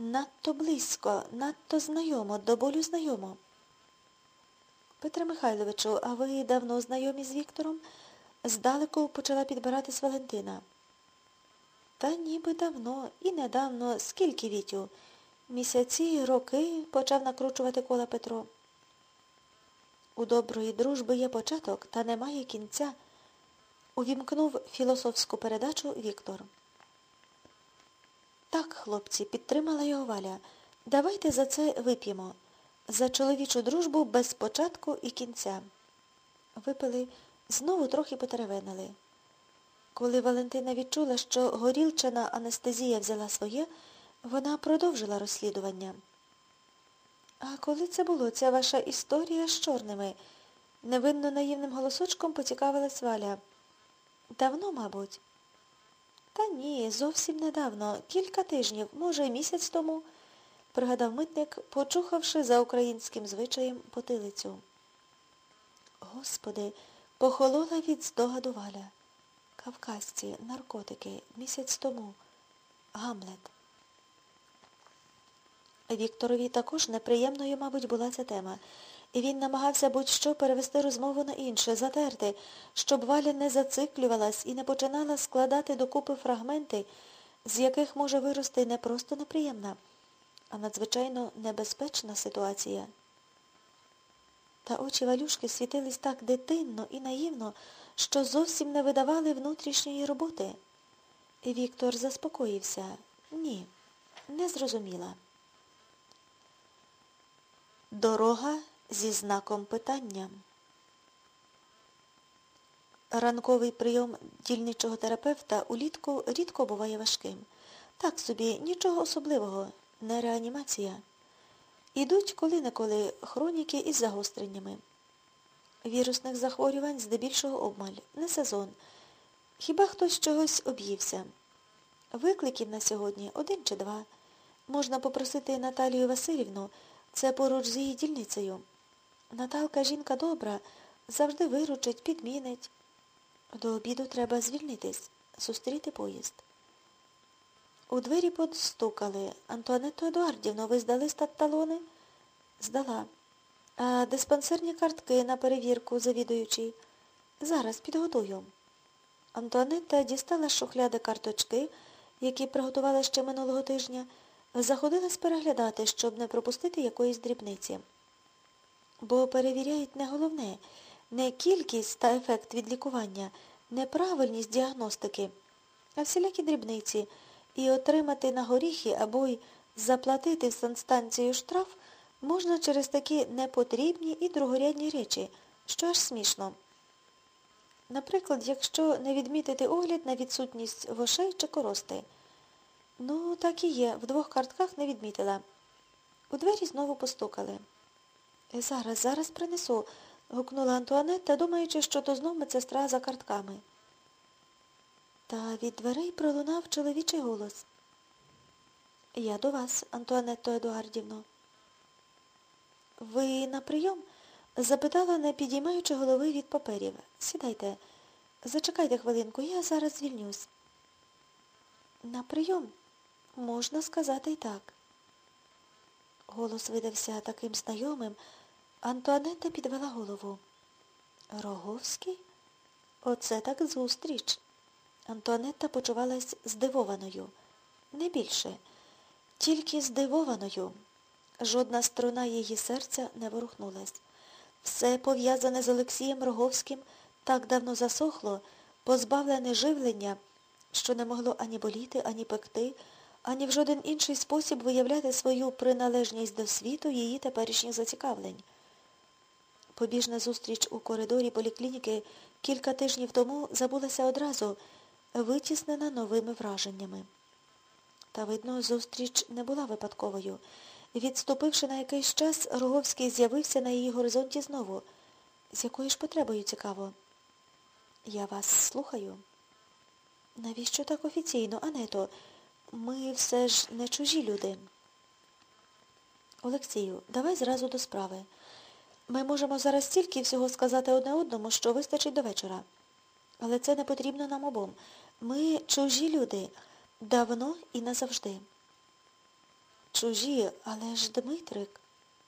Надто близько, надто знайомо, до болю знайомо. Петре Михайловичу, а ви давно знайомі з Віктором? Здалеку почала підбиратись Валентина. Та ніби давно і недавно, скільки вітю. Місяці, роки почав накручувати кола Петро. У доброї дружби є початок, та немає кінця, увімкнув філософську передачу Віктор. Так, хлопці, підтримала його Валя. Давайте за це вип'ємо. За чоловічу дружбу без початку і кінця. Випили, знову трохи потеревенили. Коли Валентина відчула, що горілчана анестезія взяла своє, вона продовжила розслідування. А коли це було, ця ваша історія з чорними? Невинно наївним голосочком поцікавилась Валя. Давно, мабуть. Та ні, зовсім недавно, кілька тижнів, може, місяць тому, пригадав митник, почухавши за українським звичаєм потилицю. Господи, похолола від здогаду Валя. Кавказці, наркотики, місяць тому. Гамлет. Вікторові також неприємною, мабуть, була ця тема. І він намагався будь-що перевести розмову на інше, затерти, щоб Валя не зациклювалась і не починала складати докупи фрагменти, з яких може вирости не просто неприємна, а надзвичайно небезпечна ситуація. Та очі Валюшки світились так дитинно і наївно, що зовсім не видавали внутрішньої роботи. І Віктор заспокоївся. Ні, не зрозуміла. Дорога зі знаком питання. Ранковий прийом дільничого терапевта улітку рідко буває важким. Так собі, нічого особливого, не реанімація. Ідуть коли-неколи хроніки із загостреннями. Вірусних захворювань здебільшого обмаль, не сезон. Хіба хтось чогось об'ївся? Викликів на сьогодні один чи два. Можна попросити Наталію Васильівну, це поруч з її дільницею. Наталка жінка добра, завжди виручить, підмінить. До обіду треба звільнитись, зустріти поїзд. У двері подстукали. Антуанетту Едуардівну, ви здали статталони? Здала. А диспансерні картки на перевірку завідуючий. Зараз підготую. Антуанетта дістала з шухляди карточки, які приготувала ще минулого тижня, заходилась переглядати, щоб не пропустити якоїсь дрібниці. Бо перевіряють не головне, не кількість та ефект від лікування, не правильність діагностики, а всілякі дрібниці, і отримати на горіхи або й заплатити в санстанцію штраф можна через такі непотрібні і другорядні речі, що аж смішно. Наприклад, якщо не відмітити огляд на відсутність вошей чи корости. Ну, так і є, в двох картках не відмітила. У двері знову постукали. Зараз, зараз принесу, гукнула Антуанетта, думаючи, що то знов медсестра за картками. Та від дверей пролунав чоловічий голос. Я до вас, Антуанетто Едуардівно. Ви на прийом? запитала, не підіймаючи голови від паперів. Сідайте, зачекайте хвилинку, я зараз звільнюсь. На прийом, можна сказати і так. Голос видався таким знайомим. Антуанетта підвела голову. Роговський? Оце так зустріч. Антуанетта почувалась здивованою. Не більше, тільки здивованою. Жодна струна її серця не ворухнулась. Все пов'язане з Олексієм Роговським так давно засохло, позбавлене живлення, що не могло ані боліти, ані пекти, ані в жоден інший спосіб виявляти свою приналежність до світу її теперішніх зацікавлень. Побіжна зустріч у коридорі поліклініки кілька тижнів тому забулася одразу, витіснена новими враженнями. Та, видно, зустріч не була випадковою. Відступивши на якийсь час, Роговський з'явився на її горизонті знову. З якою ж потребою цікаво? Я вас слухаю. Навіщо так офіційно, Ането? Ми все ж не чужі люди. Олексію, давай зразу до справи. Ми можемо зараз стільки всього сказати одне одному, що вистачить до вечора. Але це не потрібно нам обом. Ми чужі люди, давно і назавжди. чужі, але ж Дмитрик.